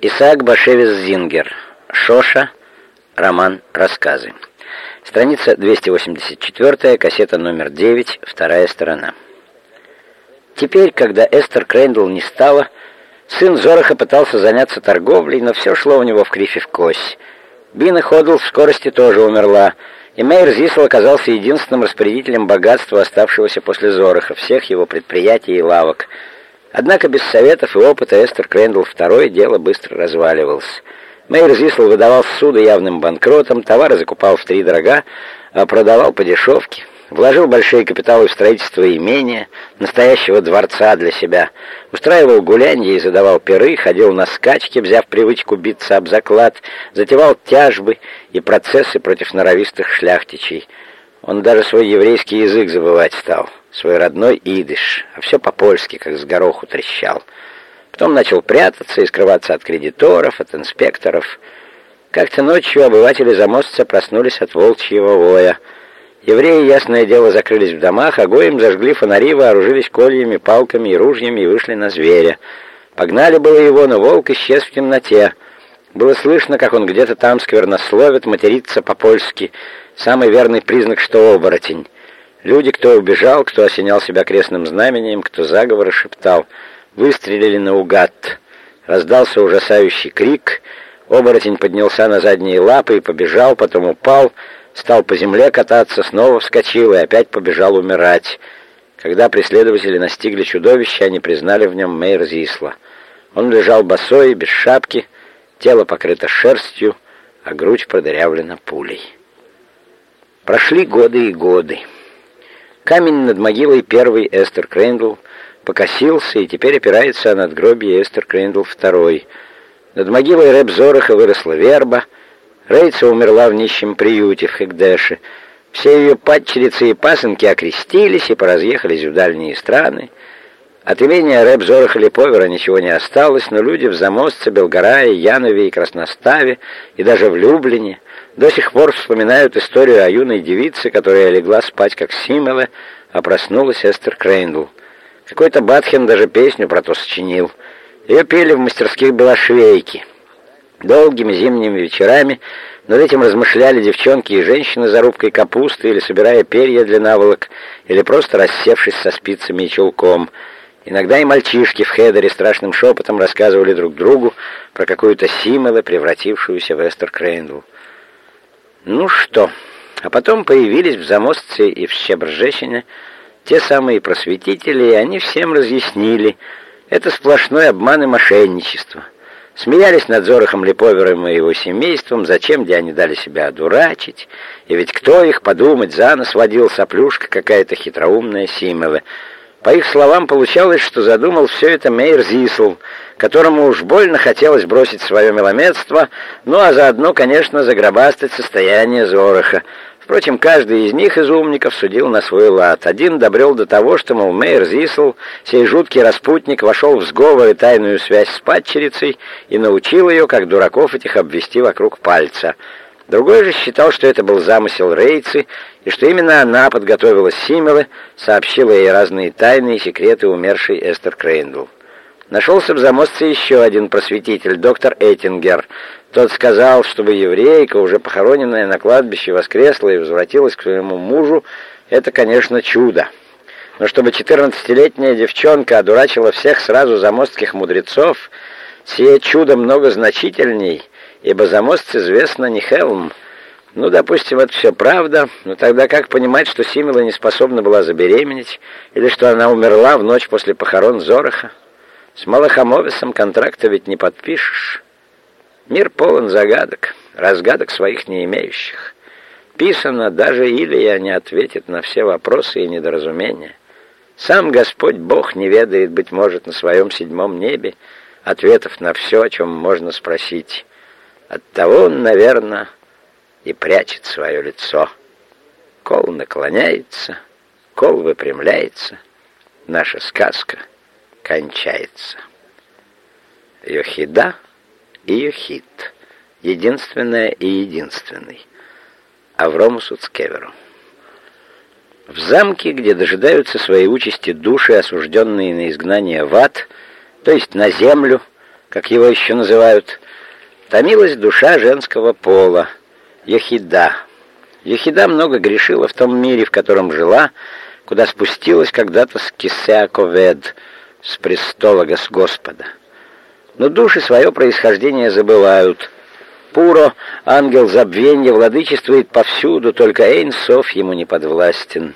Исаак Башевец Зингер. Шоша. Роман «Рассказы». Страница 284, кассета номер 9, вторая сторона. Теперь, когда Эстер Крендл не стала, сын Зороха пытался заняться торговлей, но все шло у него в крифе в кость. Бина Ходл в скорости тоже умерла, и Мейер Зисел оказался единственным распорядителем богатства, оставшегося после Зороха, всех его предприятий и лавок – Однако без советов и опыта Эстер Крендл второе дело быстро разваливалось. Мейер Зисл выдавал суды явным банкротом, товары закупал в три дорога, а продавал по дешевке. Вложил большие капиталы в строительство имения, настоящего дворца для себя. Устраивал гулянья и задавал пиры, ходил на скачки, взяв привычку биться об заклад, затевал тяжбы и процессы против норовистых шляхтичей. Он даже свой еврейский язык забывать стал свой родной идыш, а все по-польски, как с гороху трещал. Потом начал прятаться и скрываться от кредиторов, от инспекторов. Как-то ночью обыватели замостца проснулись от волчьего воя. Евреи, ясное дело, закрылись в домах, а гоем зажгли фонари, вооружились кольями, палками и ружьями и вышли на зверя. Погнали было его, но волк исчез в темноте. Было слышно, как он где-то там сквернословит, матерится по-польски. Самый верный признак, что оборотень. Люди, кто убежал, кто осенял себя крестным знамением, кто заговоры шептал, выстрелили наугад. Раздался ужасающий крик, оборотень поднялся на задние лапы и побежал, потом упал, стал по земле кататься, снова вскочил и опять побежал умирать. Когда преследователи настигли чудовище, они признали в нем Мейр Зисла. Он лежал босой, без шапки, тело покрыто шерстью, а грудь продырявлена пулей. Прошли годы и годы. Камень над могилой первой Эстер Крейндл покосился и теперь опирается над надгробие Эстер Крейндл второй. Над могилой Рэб Зороха выросла верба. Рейца умерла в нищем приюте в хэгдэше. Все ее падчерицы и пасынки окрестились и поразъехались в дальние страны. От имения Рэб Зороха Липовера ничего не осталось, но люди в Замостце, Белгорае, Янове и Красноставе, и даже в Люблине до сих пор вспоминают историю о юной девице, которая легла спать как Симеле, а проснулась Эстер Крейндл. Какой-то бадхен даже песню про то сочинил. Ее пели в мастерских белошвейки. Долгими зимними вечерами над этим размышляли девчонки и женщины за рубкой капусты или собирая перья для наволок, или просто рассевшись со спицами и чулком. Иногда и мальчишки в хедере страшным шепотом рассказывали друг другу про какую-то Симеле, превратившуюся в Эстер Крейндл. Ну что, а потом появились в Замостце и в Щебржещине те самые просветители, и они всем разъяснили, это сплошной обман и мошенничество. Смеялись над Зорохом Липовером и его семейством, зачем, де, они дали себя одурачить, и ведь кто их подумать за нос водил, соплюшка какая-то хитроумная Симеле. По их словам, получалось, что задумал все это Мейер Зисл, которому уж больно хотелось бросить свое меламедство, ну а заодно, конечно, загробастать состояние Зороха. Впрочем, каждый из них, из умников, судил на свой лад. Один добрел до того, что, мол, Мейер Зисл, сей жуткий распутник, вошел в сговор и тайную связь с падчерицей и научил ее, как дураков этих обвести вокруг пальца. Другой же считал, что это был замысел Рейцы, и что именно она подготовила Симеле, сообщила ей разные тайны и секреты умершей Эстер Крейндл. Нашелся в замостце еще один просветитель, доктор Эттингер. Тот сказал, чтобы еврейка, уже похороненная на кладбище, воскресла и возвратилась к своему мужу, это, конечно, чудо. Но чтобы четырнадцатилетняя девчонка одурачила всех сразу замостских мудрецов, сие чудо много значительней, ибо замостц известно не Хелм. Ну, допустим, это все правда, но тогда как понимать, что Симела не способна была забеременеть, или что она умерла в ночь после похорон Зороха? С Малахамовисом контракта ведь не подпишешь. Мир полон загадок, разгадок своих не имеющих. Писано, даже Илия не ответит на все вопросы и недоразумения. Сам Господь Бог не ведает, быть может, на своем седьмом небе ответов на все, о чем можно спросить. Оттого он, наверное, и прячет свое лицо. Кол наклоняется, кол выпрямляется. Наша сказка — кончается. Йохида и Йохид. Единственная и единственный. Аврому Суцкеверу. В замке, где дожидаются своей участи души, осужденные на изгнание в ад, то есть на землю, как его еще называют, томилась душа женского пола, Ехида. Ехида много грешила в том мире, в котором жила, куда спустилась когда-то с Кисеаковед, с престола Господа. Но души свое происхождение забывают. Пуро, ангел забвенья, владычествует повсюду, только Эйнсов ему не подвластен.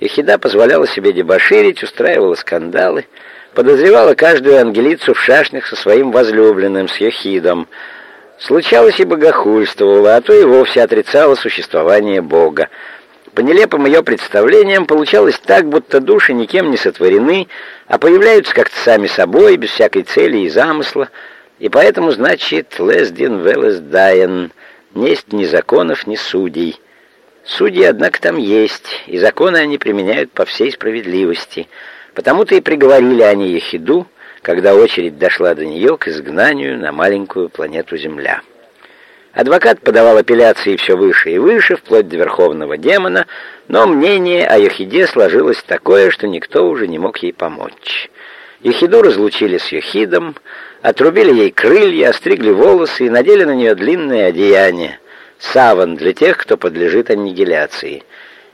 Ехида позволяла себе дебоширить, устраивала скандалы, подозревала каждую ангелицу в шашнях со своим возлюбленным, с Ехидом. Случалось и богохульствовала, а то и вовсе отрицала существование Бога. По нелепым ее представлениям получалось так, будто души никем не сотворены, а появляются как-то сами собой, без всякой цели и замысла, и поэтому, значит, «лесдин велес даен» — несть ни законов, ни судей. Судьи, однако, там есть, и законы они применяют по всей справедливости. Потому-то и приговорили они Ехиду, когда очередь дошла до нее к изгнанию на маленькую планету Земля. Адвокат подавал апелляции все выше и выше, вплоть до верховного демона, но мнение о Йохиде сложилось такое, что никто уже не мог ей помочь. Ехиду разлучили с Йохидом, отрубили ей крылья, остригли волосы и надели на нее длинное одеяние, саван для тех, кто подлежит аннигиляции.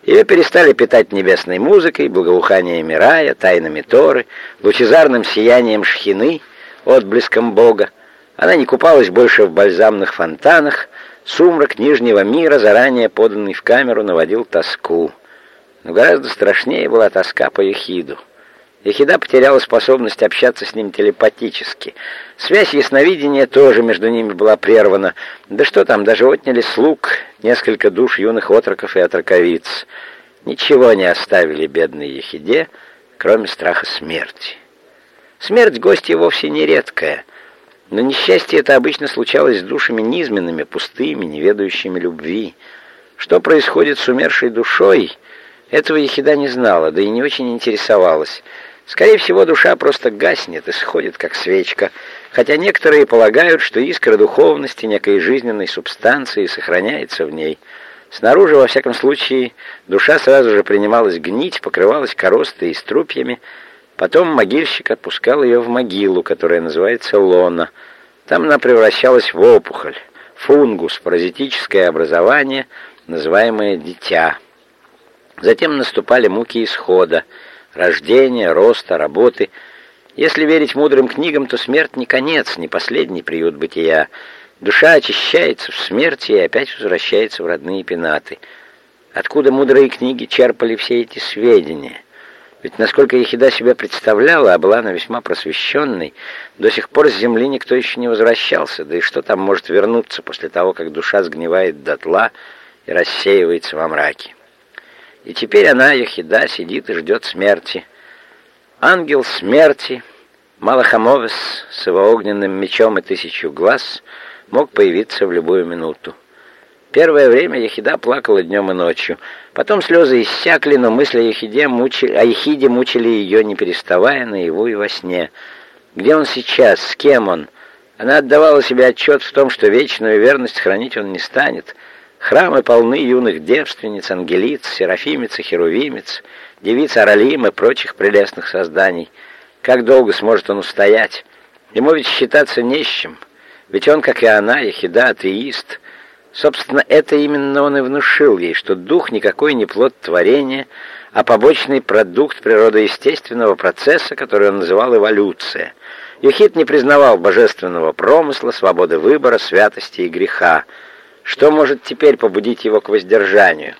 Ее перестали питать небесной музыкой, благоуханиями рая, тайнами Торы, лучезарным сиянием шхины, отблеском Бога, она не купалась больше в бальзамных фонтанах, сумрак Нижнего мира, заранее поданный в камеру, наводил тоску. Но гораздо страшнее была тоска по Ехиду. Ехида потеряла способность общаться с ним телепатически. Связь ясновидения тоже между ними была прервана. Да что там, даже отняли слуг, несколько душ юных отроков и отроковиц. Ничего не оставили бедной Ехиде, кроме страха смерти. Смерть гостья вовсе не редкая. Но несчастье это обычно случалось с душами низменными, пустыми, неведающими любви. Что происходит с умершей душой, этого Ехида не знала, да и не очень интересовалась. Скорее всего, душа просто гаснет и сходит, как свечка, хотя некоторые полагают, что искра духовности, некой жизненной субстанции сохраняется в ней. Снаружи, во всяком случае, душа сразу же принималась гнить, покрывалась коростой и струпьями, Потом могильщик отпускал ее в могилу, которая называется лона. Там она превращалась в опухоль, фунгус, паразитическое образование, называемое дитя. Затем наступали муки исхода, рождения, роста, работы. Если верить мудрым книгам, то смерть не конец, не последний приют бытия. Душа очищается в смерти и опять возвращается в родные пенаты. Откуда мудрые книги черпали все эти сведения? Ведь насколько Ехида себя представляла, а была она весьма просвещенной, до сих пор с земли никто еще не возвращался, да и что там может вернуться после того, как душа сгнивает дотла и рассеивается во мраке. И теперь она, Ехида, сидит и ждет смерти. Ангел смерти, Малахамовес с его огненным мечом и тысячу глаз, мог появиться в любую минуту. Первое время Ехида плакала днем и ночью. Потом слезы иссякли, но мысли о Ехиде мучили, о Ехиде мучили ее, не переставая, наяву и во сне. Где он сейчас? С кем он? Она отдавала себе отчет в том, что вечную верность хранить он не станет. Храмы полны юных девственниц, ангелиц, серафимиц и херувимиц, девиц Аралим и прочих прелестных созданий. Как долго сможет он устоять? Ему ведь считаться чем. Ведь он, как и она, Ехида, атеист — Собственно, это именно он и внушил ей, что дух никакой не плод творения, а побочный продукт природоестественного процесса, который он называл эволюция. Юхит не признавал божественного промысла, свободы выбора, святости и греха. Что может теперь побудить его к воздержанию?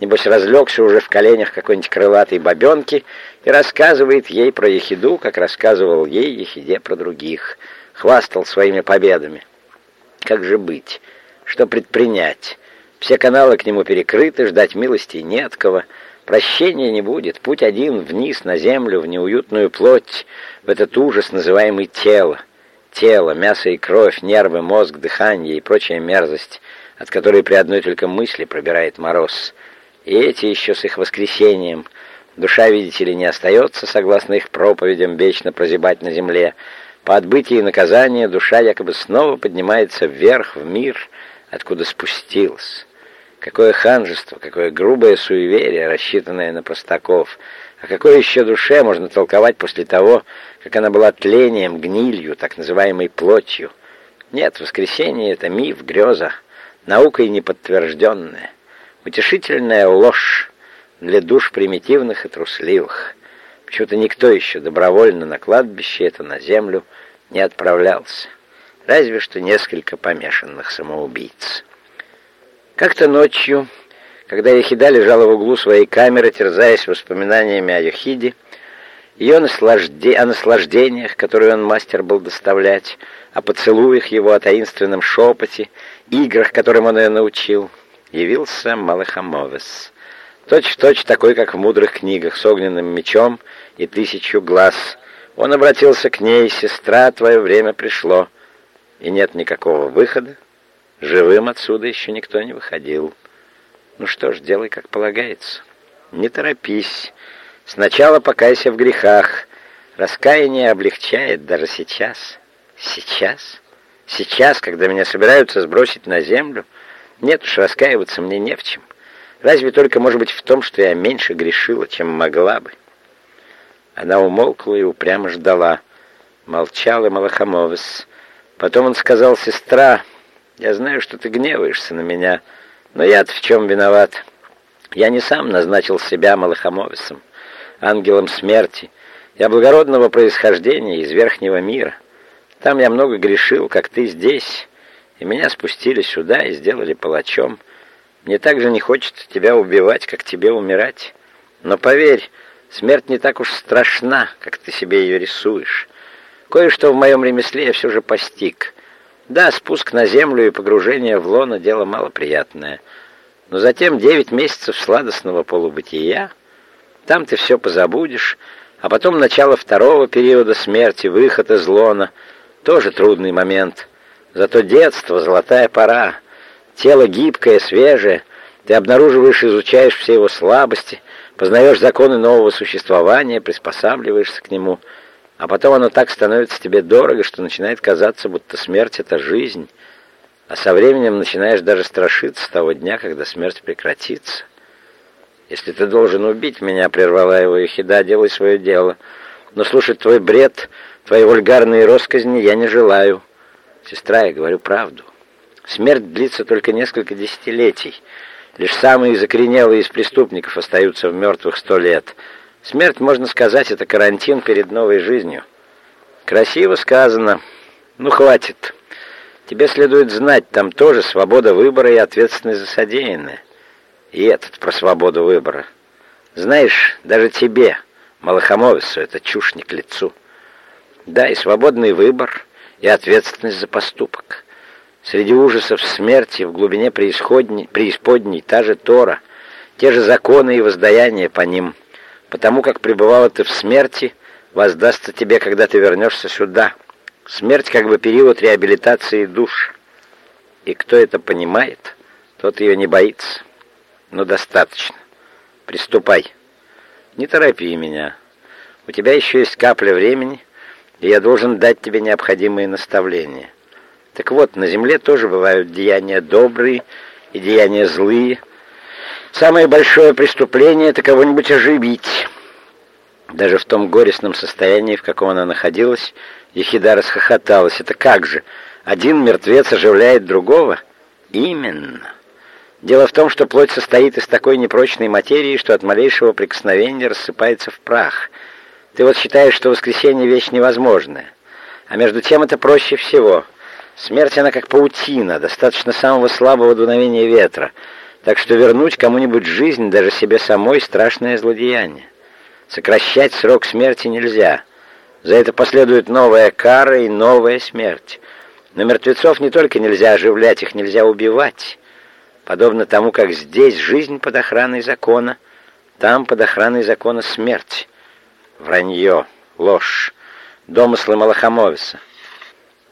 Небось, разлегся уже в коленях какой-нибудь крылатой бабенки и рассказывает ей про Ехиду, как рассказывал ей Ехиде про других. Хвастал своими победами. Как же быть? Что предпринять? Все каналы к нему перекрыты, ждать милости не от кого. Прощения не будет, путь один вниз на землю, в неуютную плоть, в этот ужас, называемый тело. Тело, мясо и кровь, нервы, мозг, дыхание и прочая мерзость, от которой при одной только мысли пробирает мороз. И эти еще с их воскресением. Душа, видите ли, не остается, согласно их проповедям, вечно прозябать на земле. По отбытии наказания душа якобы снова поднимается вверх, в мир — откуда спустился. Какое ханжество, какое грубое суеверие, рассчитанное на простаков. О какой еще душе можно толковать после того, как она была тлением, гнилью, так называемой плотью? Нет, воскресенье — это миф, греза, наукой неподтвержденная, утешительная ложь для душ примитивных и трусливых. Почему-то никто еще добровольно на кладбище это на землю не отправлялся. Разве что несколько помешанных самоубийц. Как-то ночью, когда Яхида лежала в углу своей камеры, терзаясь воспоминаниями о Яхиде, ее наслажде... о наслаждениях, которые он мастер был доставлять, о поцелуях его, о таинственном шепоте, играх, которым он ее научил, явился Малахамовес. Точь-в-точь такой, как в мудрых книгах, с огненным мечом и тысячу глаз. Он обратился к ней, «Сестра, твое время пришло, и нет никакого выхода. Живым отсюда еще никто не выходил. Ну что ж, делай, как полагается. Не торопись. Сначала покайся в грехах. Раскаяние облегчает даже сейчас». Сейчас? Сейчас, когда меня собираются сбросить на землю? Нет уж, раскаиваться мне не в чем. Разве только, может быть, в том, что я меньше грешила, чем могла бы. Она умолкла и упрямо ждала. Молчал и Малахамовес. Потом он сказал, «Сестра, я знаю, что ты гневаешься на меня, но я-то в чем виноват? Я не сам назначил себя Малахамовесом, ангелом смерти. Я благородного происхождения из верхнего мира». Там я много грешил, как ты здесь, и меня спустили сюда и сделали палачом. Мне также не хочется тебя убивать, как тебе умирать. Но поверь, смерть не так уж страшна, как ты себе ее рисуешь. Кое-что в моем ремесле я все же постиг. Да, спуск на землю и погружение в лоно — дело малоприятное. Но затем девять месяцев сладостного полубытия, там ты все позабудешь, а потом начало второго периода смерти, выход из лона — тоже трудный момент. Зато детство, золотая пора. Тело гибкое, свежее. Ты обнаруживаешь и изучаешь все его слабости, познаешь законы нового существования, приспосабливаешься к нему. А потом оно так становится тебе дорого, что начинает казаться, будто смерть — это жизнь. А со временем начинаешь даже страшиться того дня, когда смерть прекратится. «Если ты должен убить меня», — прервала его Ехида, — «делай свое дело. Но слушать твой бред Твои вульгарные росказни я не желаю. Сестра, я говорю правду. Смерть длится только несколько десятилетий. Лишь самые закоренелые из преступников остаются в мертвых сто лет. Смерть, можно сказать, это карантин перед новой жизнью. Красиво сказано. Ну, хватит. Тебе следует знать, там тоже свобода выбора и ответственность за содеянное. И этот про свободу выбора. Знаешь, даже тебе, Малахомовису, это чушь не к лицу. Да, и свободный выбор, и ответственность за поступок. Среди ужасов смерти в глубине преисподней та же Тора, те же законы и воздаяния по ним. Потому как пребывала ты в смерти, воздастся тебе, когда ты вернешься сюда. Смерть как бы период реабилитации душ. И кто это понимает, тот ее не боится. Но достаточно. Приступай. Не торопи меня. У тебя еще есть капля времени, и я должен дать тебе необходимые наставления. Так вот, на земле тоже бывают деяния добрые и деяния злые. Самое большое преступление — это кого-нибудь оживить. Даже в том горестном состоянии, в каком она находилась, Ехида расхохоталась. Это как же? Один мертвец оживляет другого? Именно. Дело в том, что плоть состоит из такой непрочной материи, что от малейшего прикосновения рассыпается в прах — ты вот считаешь, что воскресенье вещь невозможная. А между тем это проще всего. Смерть, она как паутина, достаточно самого слабого дуновения ветра. Так что вернуть кому-нибудь жизнь, даже себе самой, страшное злодеяние. Сокращать срок смерти нельзя. За это последует новая кара и новая смерть. Но мертвецов не только нельзя оживлять, их нельзя убивать. Подобно тому, как здесь жизнь под охраной закона, там под охраной закона смерть. Вранье, ложь, домыслы Малахамовиса.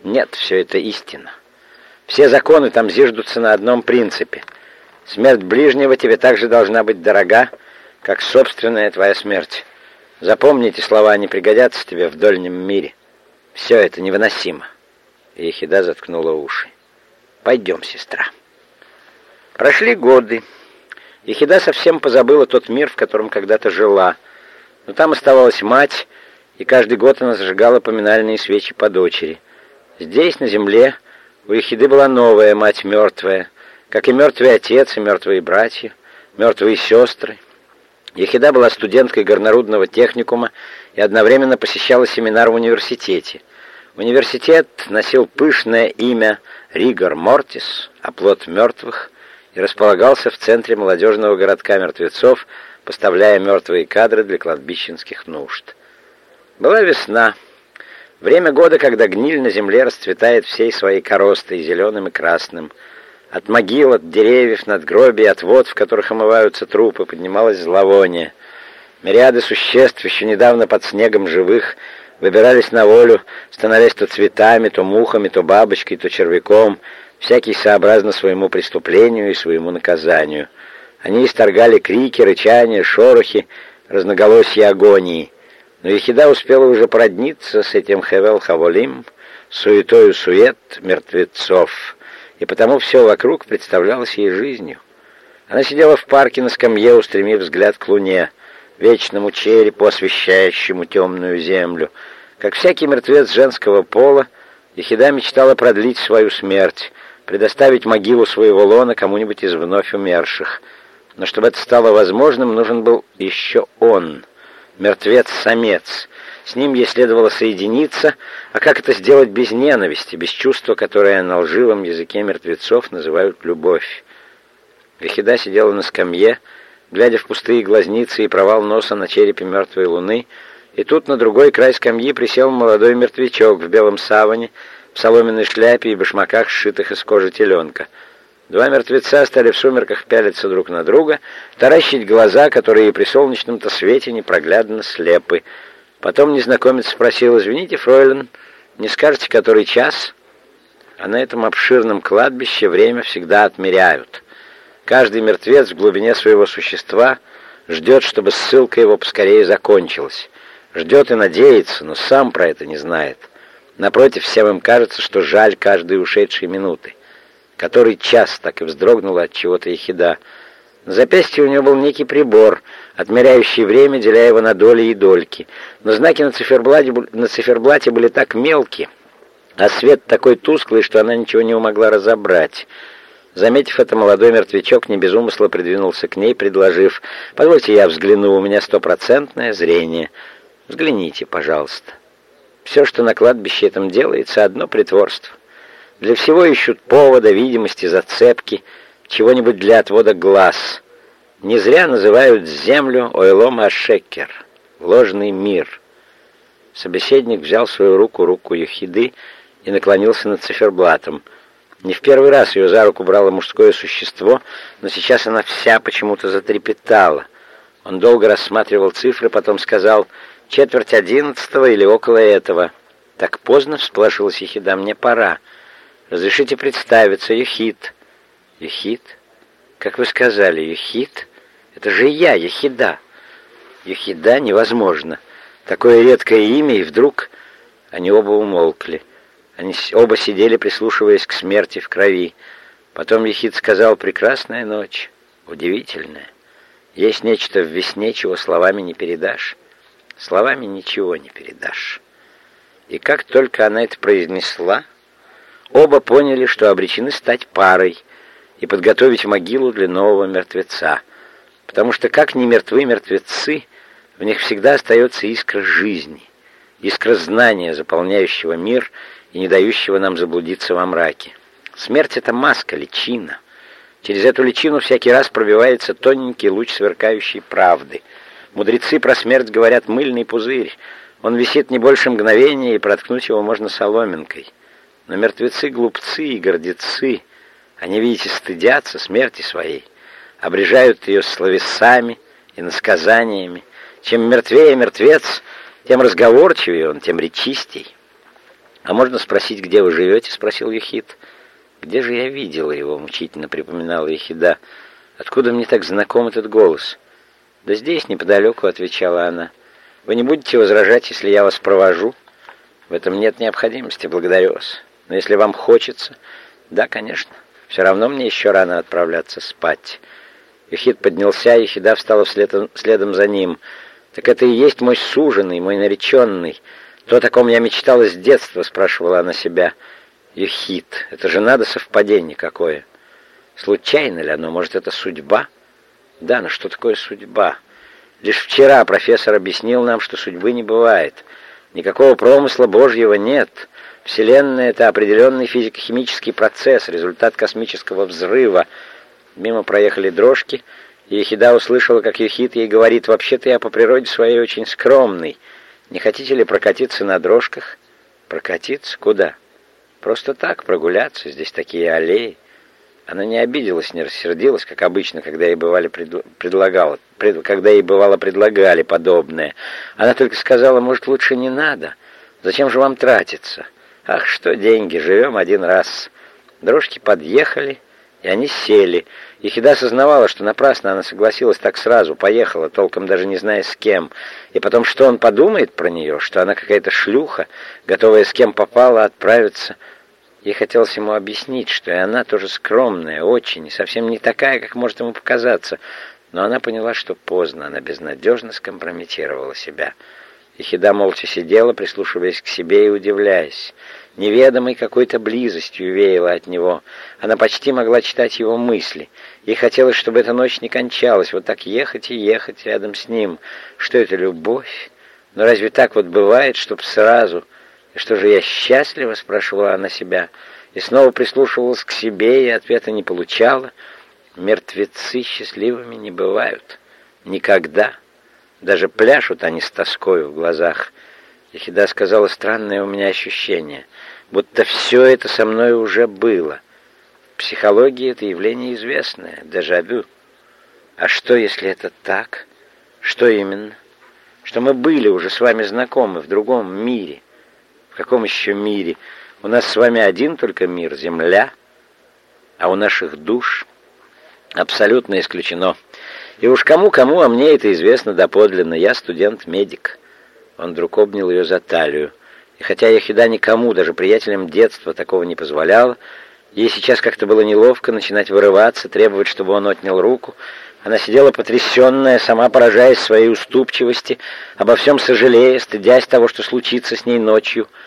Нет, все это истина. Все законы там зиждутся на одном принципе. Смерть ближнего тебе также должна быть дорога, как собственная твоя смерть. Запомните слова, они пригодятся тебе в дольнем мире. Все это невыносимо. И Ехида заткнула уши. Пойдем, сестра. Прошли годы. Ехида совсем позабыла тот мир, в котором когда-то жила. Но там оставалась мать, и каждый год она зажигала поминальные свечи по дочери. Здесь, на земле, у Ехиды была новая мать мертвая, как и мертвый отец и мертвые братья, мертвые сестры. Ехида была студенткой горнорудного техникума и одновременно посещала семинар в университете. Университет носил пышное имя Ригор Мортис, оплот мертвых, и располагался в центре молодежного городка мертвецов, поставляя мертвые кадры для кладбищенских нужд. Была весна. Время года, когда гниль на земле расцветает всей своей коростой, зеленым и красным. От могил, от деревьев, надгробий, от вод, в которых омываются трупы, поднималось зловоние. Мириады существ, еще недавно под снегом живых, выбирались на волю, становясь то цветами, то мухами, то бабочкой, то червяком, всякий сообразно своему преступлению и своему наказанию. Они исторгали крики, рычания, шорохи, разноголосие агонии. Но Ехида успела уже породниться с этим Хевел Хаволим, суетою сует мертвецов, и потому все вокруг представлялось ей жизнью. Она сидела в парке на скамье, устремив взгляд к луне, вечному черепу, освещающему темную землю. Как всякий мертвец женского пола, Ехида мечтала продлить свою смерть, предоставить могилу своего лона кому-нибудь из вновь умерших. Но чтобы это стало возможным, нужен был еще он — мертвец-самец. С ним ей следовало соединиться, а как это сделать без ненависти, без чувства, которое на лживом языке мертвецов называют любовь? Вахида сидела на скамье, глядя в пустые глазницы и провал носа на черепе мертвой луны, и тут на другой край скамьи присел молодой мертвячок в белом саване, в соломенной шляпе и башмаках, сшитых из кожи теленка — Два мертвеца стали в сумерках пялиться друг на друга, таращить глаза, которые при солнечном-то свете непроглядно слепы. Потом незнакомец спросил, «Извините, фройлен, не скажете, который час?» А на этом обширном кладбище время всегда отмеряют. Каждый мертвец в глубине своего существа ждет, чтобы ссылка его поскорее закончилась. Ждет и надеется, но сам про это не знает. Напротив, всем им кажется, что жаль каждой ушедшей минуты который час так и вздрогнула от чего-то ехида. На запястье у него был некий прибор, отмеряющий время, деля его на доли и дольки. Но знаки на циферблате, на циферблате были так мелкие, а свет такой тусклый, что она ничего не могла разобрать. Заметив это, молодой мертвячок не без умысла придвинулся к ней, предложив, «Позвольте я взгляну, у меня стопроцентное зрение. Взгляните, пожалуйста. Все, что на кладбище этом делается, одно притворство». Для всего ищут повода, видимости, зацепки, чего-нибудь для отвода глаз. Не зря называют землю Ойлом Ашекер, ложный мир. Собеседник взял свою руку, руку Ехиды, и наклонился над циферблатом. Не в первый раз ее за руку брало мужское существо, но сейчас она вся почему-то затрепетала. Он долго рассматривал цифры, потом сказал «четверть одиннадцатого или около этого». «Так поздно», — всполошилась Ехида, — «мне пора». Разрешите представиться, Ехид. Ехид? Как вы сказали, Ехид? Это же я, Ехида. Ехида невозможно. Такое редкое имя, и вдруг они оба умолкли. Они оба сидели, прислушиваясь к смерти в крови. Потом Ехид сказал «Прекрасная ночь, удивительная. Есть нечто в весне, чего словами не передашь. Словами ничего не передашь». И как только она это произнесла, Оба поняли, что обречены стать парой и подготовить могилу для нового мертвеца. Потому что как ни мертвы мертвецы, в них всегда остается искра жизни, искра знания, заполняющего мир и не дающего нам заблудиться во мраке. Смерть — это маска, личина. Через эту личину всякий раз пробивается тоненький луч сверкающей правды. Мудрецы про смерть говорят «мыльный пузырь». Он висит не больше мгновения, и проткнуть его можно соломинкой. Но мертвецы глупцы и гордецы. Они, видите, стыдятся смерти своей, обрежают ее словесами и насказаниями. Чем мертвее мертвец, тем разговорчивее он, тем речистей. «А можно спросить, где вы живете?» — спросил Ехид. «Где же я видела его?» — мучительно припоминала Ехида. «Откуда мне так знаком этот голос?» «Да здесь, неподалеку», — отвечала она. «Вы не будете возражать, если я вас провожу?» «В этом нет необходимости, благодарю вас». Но если вам хочется... Да, конечно. Все равно мне еще рано отправляться спать. Ехид поднялся, Ехида встала вслед, следом за ним. Так это и есть мой суженый, мой нареченный. То, о ком я мечтала с детства, спрашивала она себя. Юхит, это же надо совпадение какое. Случайно ли оно? Может, это судьба? Да, но что такое судьба? Лишь вчера профессор объяснил нам, что судьбы не бывает. Никакого промысла Божьего нет. Вселенная — это определенный физико-химический процесс, результат космического взрыва. Мимо проехали дрожки, и Ехида услышала, как Юхит ей говорит, «Вообще-то я по природе своей очень скромный. Не хотите ли прокатиться на дрожках?» «Прокатиться? Куда?» «Просто так, прогуляться. Здесь такие аллеи». Она не обиделась, не рассердилась, как обычно, когда ей бывали пред... предлагала, пред... когда ей бывало предлагали подобное. Она только сказала, может, лучше не надо. Зачем же вам тратиться? Ах, что деньги, живем один раз. Дрожки подъехали, и они сели. Ехида осознавала, что напрасно она согласилась так сразу, поехала, толком даже не зная с кем. И потом, что он подумает про нее, что она какая-то шлюха, готовая с кем попала отправиться Ей хотелось ему объяснить, что и она тоже скромная, очень, и совсем не такая, как может ему показаться. Но она поняла, что поздно, она безнадежно скомпрометировала себя. Ихида молча сидела, прислушиваясь к себе и удивляясь. Неведомой какой-то близостью веяло от него. Она почти могла читать его мысли. Ей хотелось, чтобы эта ночь не кончалась, вот так ехать и ехать рядом с ним. Что это, любовь? Но разве так вот бывает, чтоб сразу... «И что же я счастлива?» — спрашивала она себя. И снова прислушивалась к себе, и ответа не получала. Мертвецы счастливыми не бывают. Никогда. Даже пляшут они с тоской в глазах. Ехида сказала, странное у меня ощущение, будто все это со мной уже было. В психологии это явление известное, дежавю. А что, если это так? Что именно? Что мы были уже с вами знакомы в другом мире, в каком еще мире? У нас с вами один только мир — Земля, а у наших душ абсолютно исключено. И уж кому-кому, а мне это известно доподлинно. Я студент-медик. Он вдруг обнял ее за талию. И хотя Яхида никому, даже приятелям детства, такого не позволяла, ей сейчас как-то было неловко начинать вырываться, требовать, чтобы он отнял руку. Она сидела потрясенная, сама поражаясь своей уступчивости, обо всем сожалея, стыдясь того, что случится с ней ночью —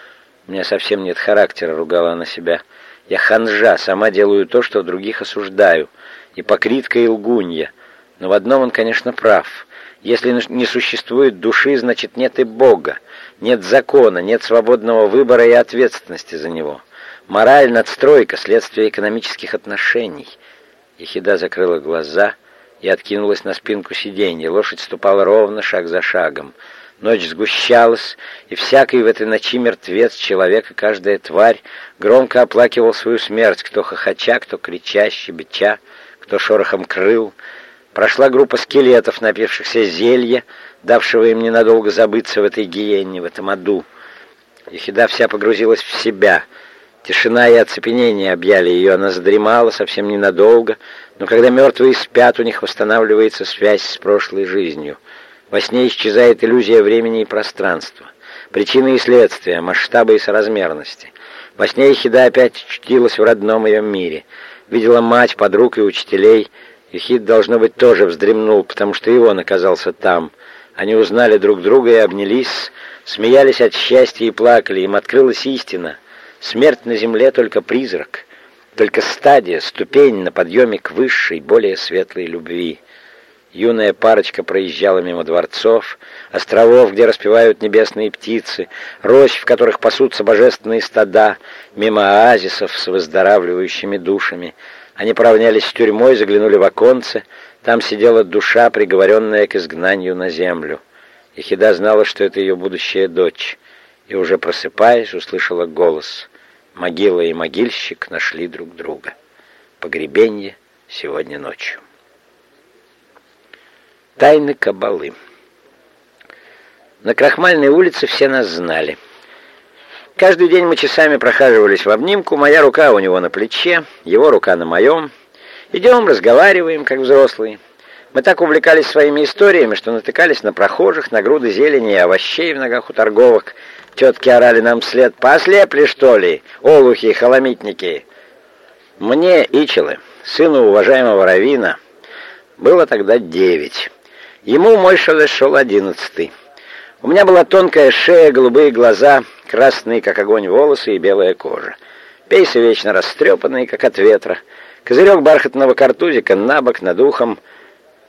у меня совсем нет характера, ругала она себя. Я ханжа, сама делаю то, что других осуждаю. Ипокритка и лгунья. Но в одном он, конечно, прав. Если не существует души, значит нет и Бога. Нет закона, нет свободного выбора и ответственности за него. Мораль, надстройка, следствие экономических отношений. Ехида закрыла глаза и откинулась на спинку сиденья. Лошадь ступала ровно, шаг за шагом. Ночь сгущалась, и всякий в этой ночи мертвец, человек и каждая тварь громко оплакивал свою смерть, кто хохоча, кто крича, щебеча, кто шорохом крыл. Прошла группа скелетов, напившихся зелья, давшего им ненадолго забыться в этой гиене, в этом аду. Ехида вся погрузилась в себя. Тишина и оцепенение объяли ее, она задремала совсем ненадолго, но когда мертвые спят, у них восстанавливается связь с прошлой жизнью — во сне исчезает иллюзия времени и пространства, причины и следствия, масштабы и соразмерности. Во сне Ихида опять чтилась в родном ее мире. Видела мать, подруг и учителей. Ихид, должно быть, тоже вздремнул, потому что и он оказался там. Они узнали друг друга и обнялись, смеялись от счастья и плакали. Им открылась истина. Смерть на земле только призрак, только стадия, ступень на подъеме к высшей, более светлой любви. Юная парочка проезжала мимо дворцов, островов, где распевают небесные птицы, рощ, в которых пасутся божественные стада, мимо оазисов с выздоравливающими душами. Они поравнялись с тюрьмой, заглянули в оконце. Там сидела душа, приговоренная к изгнанию на землю. Ихида знала, что это ее будущая дочь, и уже просыпаясь, услышала голос. Могила и могильщик нашли друг друга. Погребение сегодня ночью. Тайны Кабалы. На Крахмальной улице все нас знали. Каждый день мы часами прохаживались в обнимку, моя рука у него на плече, его рука на моем. Идем, разговариваем, как взрослые. Мы так увлекались своими историями, что натыкались на прохожих, на груды зелени и овощей в ногах у торговок. Тетки орали нам вслед «Послепли, что ли, олухи, холомитники!» Мне, Ичелы, сыну уважаемого Равина, было тогда девять. Ему мой шалеш шел одиннадцатый. У меня была тонкая шея, голубые глаза, красные, как огонь, волосы и белая кожа. Пейсы вечно растрепанные, как от ветра. Козырек бархатного картузика на бок, над ухом.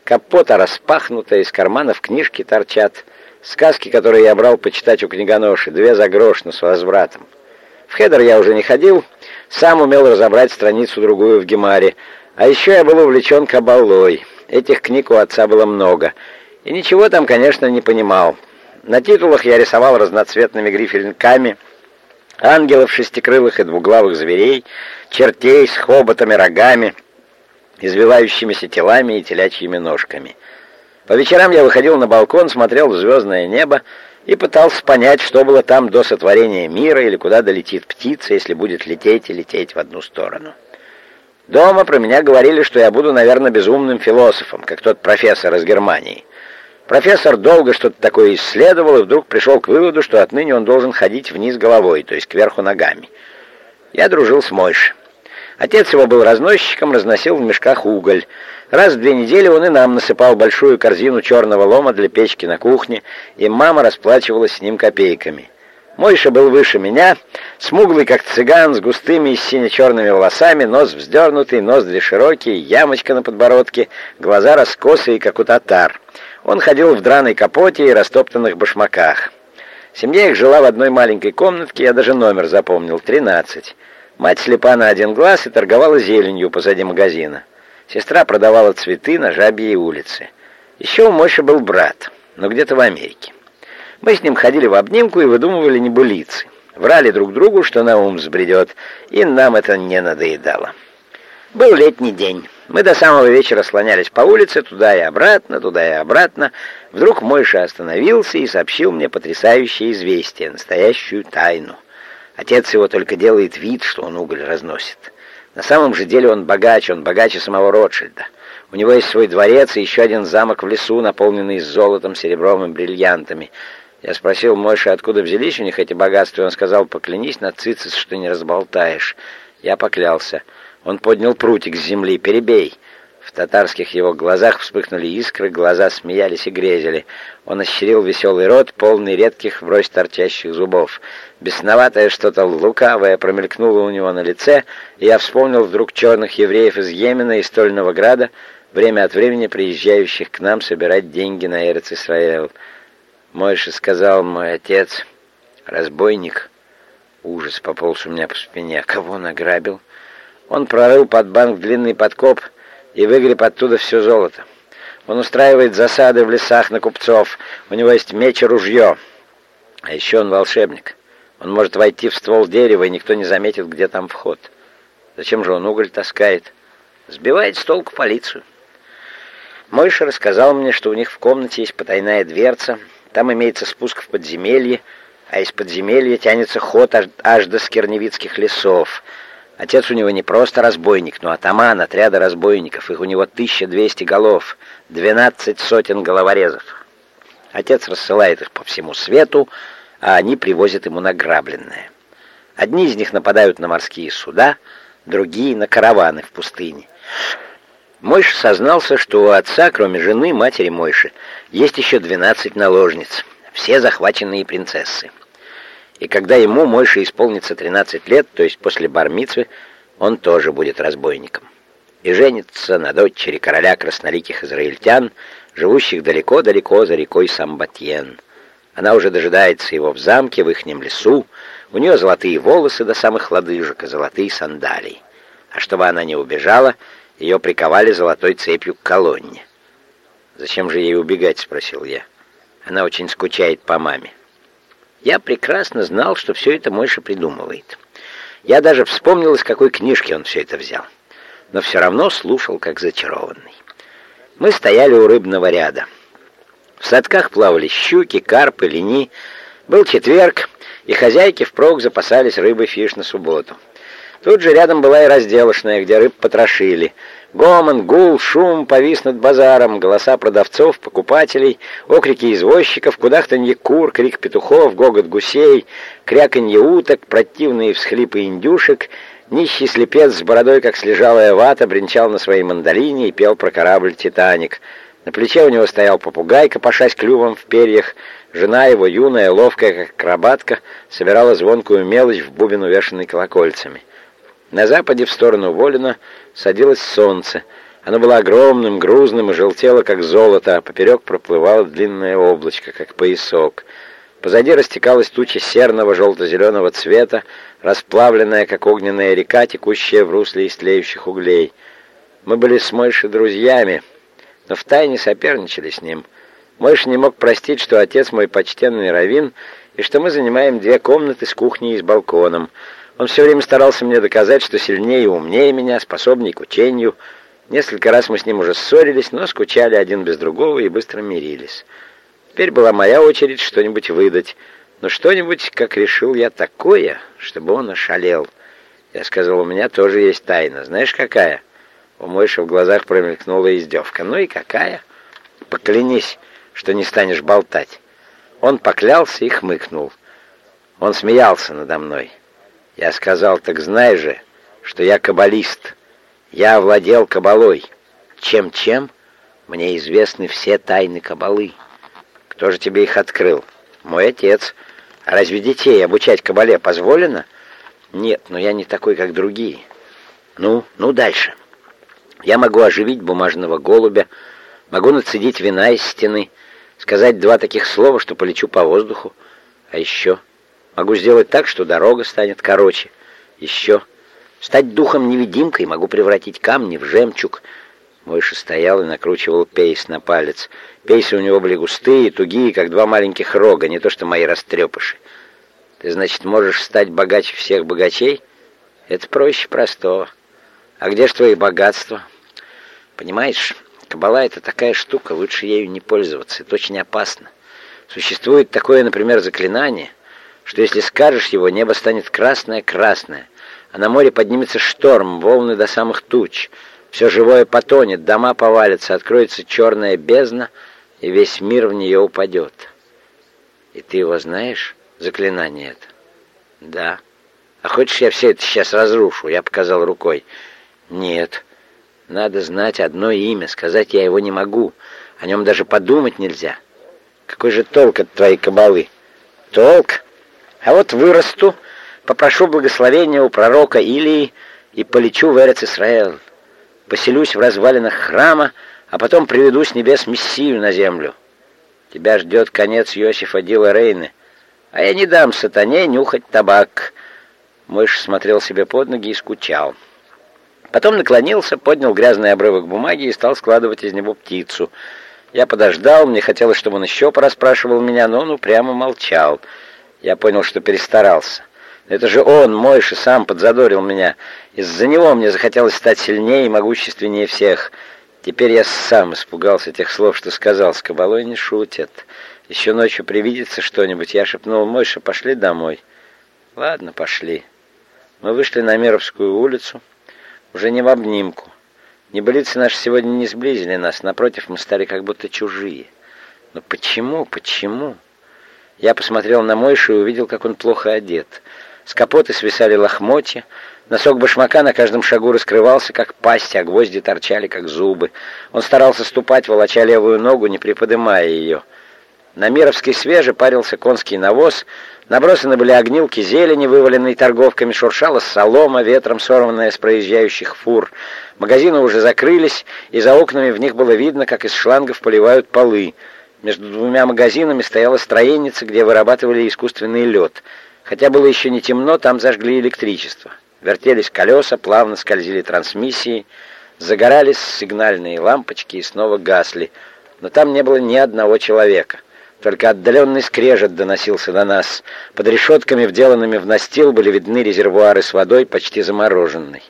Капота распахнутая, из карманов книжки торчат. Сказки, которые я брал почитать у книгоноши, две за грош, но с возвратом. В хедер я уже не ходил, сам умел разобрать страницу-другую в Гемаре. А еще я был увлечен кабалой. Этих книг у отца было много. И ничего там, конечно, не понимал. На титулах я рисовал разноцветными грифельками ангелов шестикрылых и двуглавых зверей, чертей с хоботами, рогами, извивающимися телами и телячьими ножками. По вечерам я выходил на балкон, смотрел в звездное небо и пытался понять, что было там до сотворения мира или куда долетит птица, если будет лететь и лететь в одну сторону. Дома про меня говорили, что я буду, наверное, безумным философом, как тот профессор из Германии. Профессор долго что-то такое исследовал и вдруг пришел к выводу, что отныне он должен ходить вниз головой, то есть кверху ногами. Я дружил с Мойшей. Отец его был разносчиком, разносил в мешках уголь. Раз в две недели он и нам насыпал большую корзину черного лома для печки на кухне, и мама расплачивалась с ним копейками. Мойша был выше меня, смуглый, как цыган, с густыми и сине-черными волосами, нос вздернутый, ноздри широкие, ямочка на подбородке, глаза раскосые, как у татар. Он ходил в драной капоте и растоптанных башмаках. Семья их жила в одной маленькой комнатке, я даже номер запомнил, 13. Мать слепа на один глаз и торговала зеленью позади магазина. Сестра продавала цветы на Жабьей улице. Еще у Мойши был брат, но где-то в Америке. Мы с ним ходили в обнимку и выдумывали небылицы. Врали друг другу, что на ум взбредет, и нам это не надоедало. Был летний день. Мы до самого вечера слонялись по улице, туда и обратно, туда и обратно. Вдруг Мойша остановился и сообщил мне потрясающее известие, настоящую тайну. Отец его только делает вид, что он уголь разносит. На самом же деле он богач, он богаче самого Ротшильда. У него есть свой дворец и еще один замок в лесу, наполненный золотом, серебром и бриллиантами. Я спросил Мойша, откуда взялись у них эти богатства, и он сказал, поклянись на цицис, что не разболтаешь. Я поклялся. Он поднял прутик с земли. «Перебей!» В татарских его глазах вспыхнули искры, глаза смеялись и грезили. Он ощерил веселый рот, полный редких врозь торчащих зубов. Бесноватое что-то лукавое промелькнуло у него на лице, и я вспомнил вдруг черных евреев из Йемена и Стольного Града, время от времени приезжающих к нам собирать деньги на Эрец Исраэл. Мойша сказал, мой отец, разбойник. Ужас пополз у меня по спине. Кого он ограбил? Он прорыл под банк длинный подкоп и выгреб оттуда все золото. Он устраивает засады в лесах на купцов. У него есть меч и ружье. А еще он волшебник. Он может войти в ствол дерева, и никто не заметит, где там вход. Зачем же он уголь таскает? Сбивает с толку полицию. Мойша рассказал мне, что у них в комнате есть потайная дверца, там имеется спуск в подземелье, а из подземелья тянется ход аж, аж до скерневицких лесов — Отец у него не просто разбойник, но атаман отряда разбойников. Их у него 1200 голов, 12 сотен головорезов. Отец рассылает их по всему свету, а они привозят ему награбленное. Одни из них нападают на морские суда, другие — на караваны в пустыне. Мойша сознался, что у отца, кроме жены, матери Мойши, есть еще 12 наложниц, все захваченные принцессы. И когда ему, Мойше, исполнится 13 лет, то есть после бармицвы, он тоже будет разбойником. И женится на дочери короля красноликих израильтян, живущих далеко-далеко за рекой Самбатьен. Она уже дожидается его в замке, в ихнем лесу. У нее золотые волосы до самых лодыжек и золотые сандалии. А чтобы она не убежала, ее приковали золотой цепью к колонне. «Зачем же ей убегать?» — спросил я. «Она очень скучает по маме». Я прекрасно знал, что все это Мойша придумывает. Я даже вспомнил, из какой книжки он все это взял. Но все равно слушал, как зачарованный. Мы стояли у рыбного ряда. В садках плавали щуки, карпы, лини. Был четверг, и хозяйки впрок запасались рыбой фиш на субботу. Тут же рядом была и разделочная, где рыб потрошили — Гомон, гул, шум повис над базаром, голоса продавцов, покупателей, окрики извозчиков, кудахтанье кур, крик петухов, гогот гусей, кряканье уток, противные всхлипы индюшек. Нищий слепец с бородой, как слежалая вата, бренчал на своей мандолине и пел про корабль «Титаник». На плече у него стоял попугай, копошась клювом в перьях. Жена его, юная, ловкая, как акробатка, собирала звонкую мелочь в бубен, увешанный колокольцами. На западе, в сторону Волина, садилось солнце. Оно было огромным, грузным и желтело, как золото, а поперек проплывало длинное облачко, как поясок. Позади растекалась туча серного желто-зеленого цвета, расплавленная, как огненная река, текущая в русле истлеющих углей. Мы были с Мойшей друзьями, но втайне соперничали с ним. Мойша не мог простить, что отец мой почтенный равин, и что мы занимаем две комнаты с кухней и с балконом. Он все время старался мне доказать, что сильнее и умнее меня, способней к учению. Несколько раз мы с ним уже ссорились, но скучали один без другого и быстро мирились. Теперь была моя очередь что-нибудь выдать. Но что-нибудь, как решил я, такое, чтобы он ошалел. Я сказал, у меня тоже есть тайна. Знаешь, какая? У Мойши в глазах промелькнула издевка. Ну и какая? Поклянись, что не станешь болтать. Он поклялся и хмыкнул. Он смеялся надо мной. Я сказал, так знай же, что я каббалист. Я овладел кабалой. Чем-чем? Мне известны все тайны кабалы. Кто же тебе их открыл? Мой отец. А разве детей обучать кабале позволено? Нет, но я не такой, как другие. Ну, ну дальше. Я могу оживить бумажного голубя, могу нацедить вина из стены, сказать два таких слова, что полечу по воздуху. А еще могу сделать так, что дорога станет короче. Еще стать духом-невидимкой, могу превратить камни в жемчуг, Мойша стоял и накручивал пейс на палец. Пейсы у него были густые, тугие, как два маленьких рога, не то что мои растрепыши. Ты, значит, можешь стать богаче всех богачей? Это проще простого. А где же твои богатства? Понимаешь, кабала — это такая штука, лучше ею не пользоваться. Это очень опасно. Существует такое, например, заклинание, что если скажешь его, небо станет красное-красное, а на море поднимется шторм, волны до самых туч — все живое потонет, дома повалятся, откроется черная бездна, и весь мир в нее упадет. И ты его знаешь, заклинание это? Да. А хочешь, я все это сейчас разрушу? Я показал рукой. Нет. Надо знать одно имя, сказать я его не могу. О нем даже подумать нельзя. Какой же толк от твоей кабалы? Толк? А вот вырасту, попрошу благословения у пророка Илии и полечу в Эрец-Исраэль поселюсь в развалинах храма, а потом приведу с небес Мессию на землю. Тебя ждет конец Иосифа Дила Рейны, а я не дам сатане нюхать табак». Мышь смотрел себе под ноги и скучал. Потом наклонился, поднял грязный обрывок бумаги и стал складывать из него птицу. Я подождал, мне хотелось, чтобы он еще порасспрашивал меня, но он упрямо молчал. Я понял, что перестарался. Это же он, Мойша, сам подзадорил меня. Из-за него мне захотелось стать сильнее и могущественнее всех. Теперь я сам испугался тех слов, что сказал. С кабалой не шутят. Еще ночью привидится что-нибудь. Я шепнул, Мойша, пошли домой. Ладно, пошли. Мы вышли на Мировскую улицу, уже не в обнимку. Небылицы наши сегодня не сблизили нас, напротив, мы стали как будто чужие. Но почему, почему? Я посмотрел на Мойшу и увидел, как он плохо одет. С капота свисали лохмотья, носок башмака на каждом шагу раскрывался, как пасть, а гвозди торчали, как зубы. Он старался ступать, волоча левую ногу, не приподнимая ее. На Мировской свеже парился конский навоз, набросаны были огнилки зелени, вываленные торговками, шуршала солома, ветром сорванная с проезжающих фур. Магазины уже закрылись, и за окнами в них было видно, как из шлангов поливают полы. Между двумя магазинами стояла строеница, где вырабатывали искусственный лед — Хотя было еще не темно, там зажгли электричество. Вертелись колеса, плавно скользили трансмиссии, загорались сигнальные лампочки и снова гасли. Но там не было ни одного человека. Только отдаленный скрежет доносился до нас. Под решетками, вделанными в настил, были видны резервуары с водой, почти замороженной.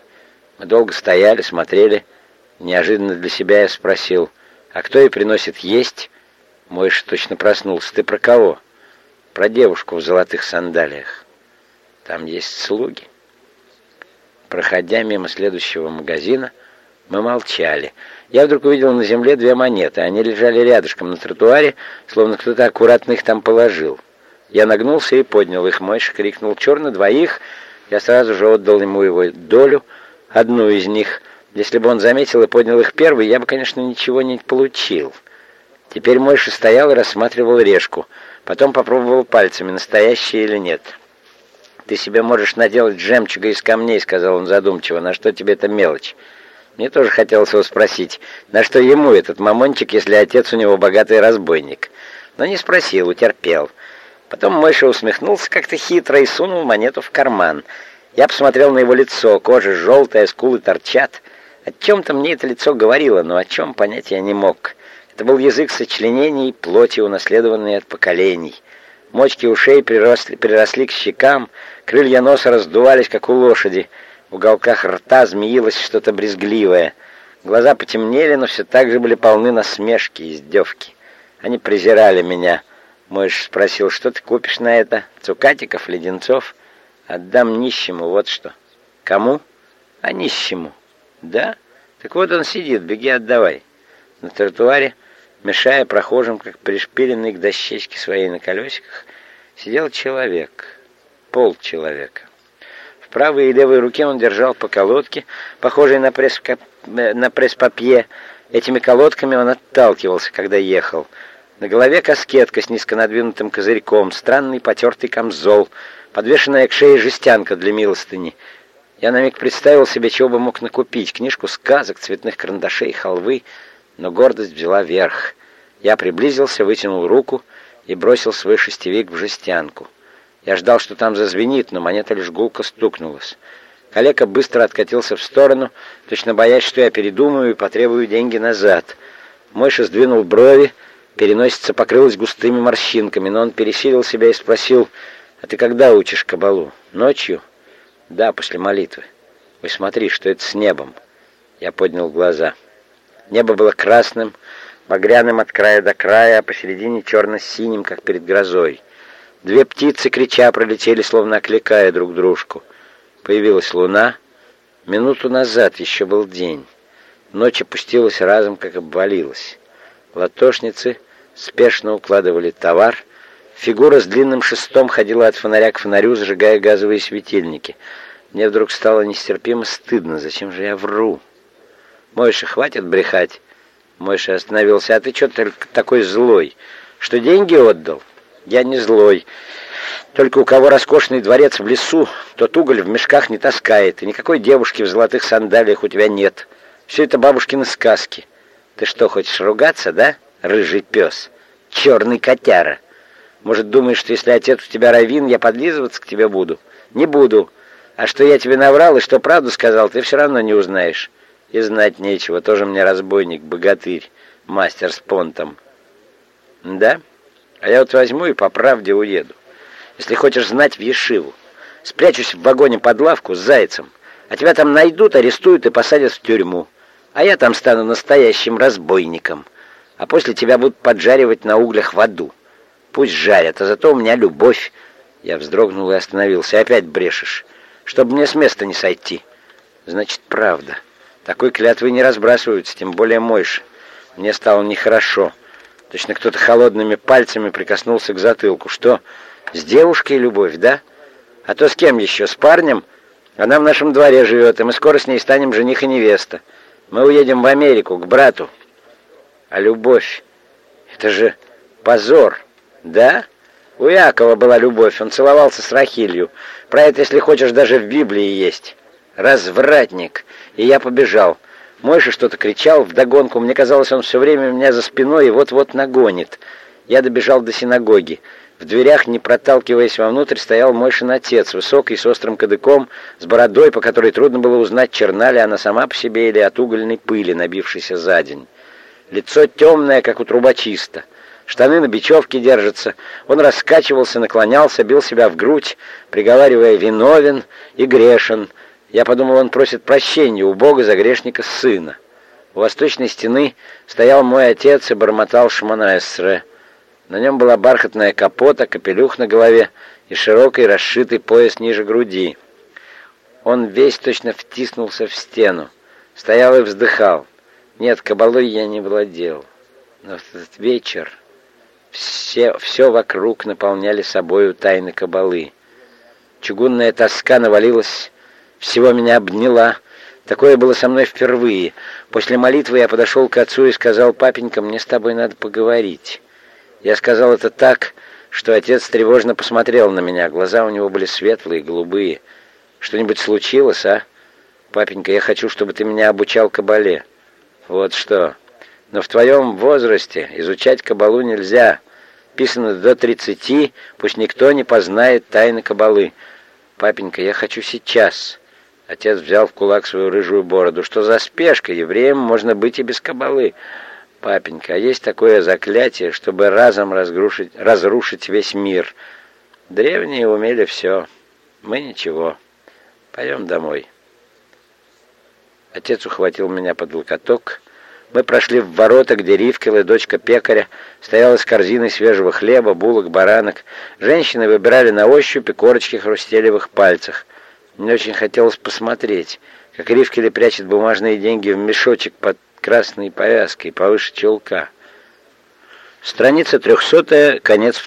Мы долго стояли, смотрели. Неожиданно для себя я спросил, а кто ей приносит есть? Мойша точно проснулся. Ты про кого? про девушку в золотых сандалиях. Там есть слуги. Проходя мимо следующего магазина, мы молчали. Я вдруг увидел на земле две монеты. Они лежали рядышком на тротуаре, словно кто-то аккуратно их там положил. Я нагнулся и поднял их. Мойша крикнул «Черно двоих!» Я сразу же отдал ему его долю, одну из них. Если бы он заметил и поднял их первый, я бы, конечно, ничего не получил. Теперь Мойша стоял и рассматривал решку. Потом попробовал пальцами, настоящие или нет. «Ты себе можешь наделать жемчуга из камней», — сказал он задумчиво. «На что тебе эта мелочь?» Мне тоже хотелось его спросить, на что ему этот мамончик, если отец у него богатый разбойник. Но не спросил, утерпел. Потом Мойша усмехнулся как-то хитро и сунул монету в карман. Я посмотрел на его лицо, кожа желтая, скулы торчат. О чем-то мне это лицо говорило, но о чем понять я не мог. Это был язык сочленений, плоти, унаследованный от поколений. Мочки ушей приросли, приросли к щекам, крылья носа раздувались, как у лошади. В уголках рта змеилось что-то брезгливое. Глаза потемнели, но все так же были полны насмешки и издевки. Они презирали меня. Мойш спросил, что ты купишь на это? Цукатиков, леденцов? Отдам нищему, вот что. Кому? А нищему. Да? Так вот он сидит, беги отдавай. На тротуаре, мешая прохожим, как пришпиленный к дощечке своей на колесиках, сидел человек. Пол человека. В правой и левой руке он держал по колодке, похожей на пресс э, на пресс-папье. Этими колодками он отталкивался, когда ехал. На голове каскетка с низко надвинутым козырьком, странный потертый камзол, подвешенная к шее жестянка для милостыни. Я на миг представил себе, чего бы мог накупить. Книжку сказок, цветных карандашей, халвы. Но гордость взяла верх. Я приблизился, вытянул руку и бросил свой шестевик в жестянку. Я ждал, что там зазвенит, но монета лишь гулко стукнулась. Калека быстро откатился в сторону, точно боясь, что я передумаю и потребую деньги назад. Мойша сдвинул брови, Переносица покрылась густыми морщинками, но он пересилил себя и спросил, «А ты когда учишь кабалу? Ночью?» «Да, после молитвы». «Ой, смотри, что это с небом?» Я поднял глаза. Небо было красным, багряным от края до края, а посередине черно-синим, как перед грозой. Две птицы, крича, пролетели, словно окликая друг дружку. Появилась луна. Минуту назад еще был день. Ночь опустилась разом, как обвалилась. Латошницы спешно укладывали товар. Фигура с длинным шестом ходила от фонаря к фонарю, зажигая газовые светильники. Мне вдруг стало нестерпимо стыдно. Зачем же я вру? Мойша, хватит брехать. Мойша остановился. А ты что такой злой? Что деньги отдал? Я не злой. Только у кого роскошный дворец в лесу, тот уголь в мешках не таскает, и никакой девушки в золотых сандалиях у тебя нет. Все это бабушкины сказки. Ты что, хочешь ругаться, да, рыжий пес? Черный котяра. Может, думаешь, что если отец у тебя равин, я подлизываться к тебе буду? Не буду. А что я тебе наврал и что правду сказал, ты все равно не узнаешь. И знать нечего, тоже мне разбойник, богатырь, мастер с понтом. Да? А я вот возьму и по правде уеду. Если хочешь знать, в Ешиву. Спрячусь в вагоне под лавку с зайцем. А тебя там найдут, арестуют и посадят в тюрьму а я там стану настоящим разбойником. А после тебя будут поджаривать на углях в аду. Пусть жарят, а зато у меня любовь. Я вздрогнул и остановился. Опять брешешь, чтобы мне с места не сойти. Значит, правда. Такой клятвы не разбрасываются, тем более мойш. Мне стало нехорошо. Точно кто-то холодными пальцами прикоснулся к затылку. Что, с девушкой любовь, да? А то с кем еще? С парнем? Она в нашем дворе живет, и мы скоро с ней станем жених и невеста. Мы уедем в Америку, к брату. А любовь — это же позор, да? У Якова была любовь, он целовался с Рахилью. Про это, если хочешь, даже в Библии есть. Развратник. И я побежал. Мойша что-то кричал вдогонку. Мне казалось, он все время меня за спиной и вот-вот нагонит. Я добежал до синагоги. В дверях, не проталкиваясь вовнутрь, стоял Мойшин отец, высокий, с острым кадыком, с бородой, по которой трудно было узнать, черна ли она сама по себе или от угольной пыли, набившейся за день. Лицо темное, как у трубочиста. Штаны на бечевке держатся. Он раскачивался, наклонялся, бил себя в грудь, приговаривая «виновен» и «грешен». Я подумал, он просит прощения у Бога за грешника сына. У восточной стены стоял мой отец и бормотал Шманаэсре. На нем была бархатная капота, капелюх на голове и широкий расшитый пояс ниже груди. Он весь точно втиснулся в стену. Стоял и вздыхал. Нет, кабалой я не владел. Но в этот вечер все, все вокруг наполняли собою тайны кабалы. Чугунная тоска навалилась, всего меня обняла, Такое было со мной впервые. После молитвы я подошел к отцу и сказал, «Папенька, мне с тобой надо поговорить». Я сказал это так, что отец тревожно посмотрел на меня. Глаза у него были светлые, голубые. «Что-нибудь случилось, а? Папенька, я хочу, чтобы ты меня обучал кабале». «Вот что. Но в твоем возрасте изучать кабалу нельзя. Писано до тридцати, пусть никто не познает тайны кабалы. Папенька, я хочу сейчас». Отец взял в кулак свою рыжую бороду. «Что за спешка? Евреем можно быть и без кабалы». «Папенька, а есть такое заклятие, чтобы разом разрушить, разрушить весь мир?» «Древние умели все. Мы ничего. Пойдем домой». Отец ухватил меня под локоток. Мы прошли в ворота, где Ривкила, дочка пекаря, стояла с корзиной свежего хлеба, булок, баранок. Женщины выбирали на ощупь и корочки хрустели пальцах. Мне очень хотелось посмотреть, как Ривкеле прячет бумажные деньги в мешочек под красной повязкой повыше челка. Страница трехсотая, конец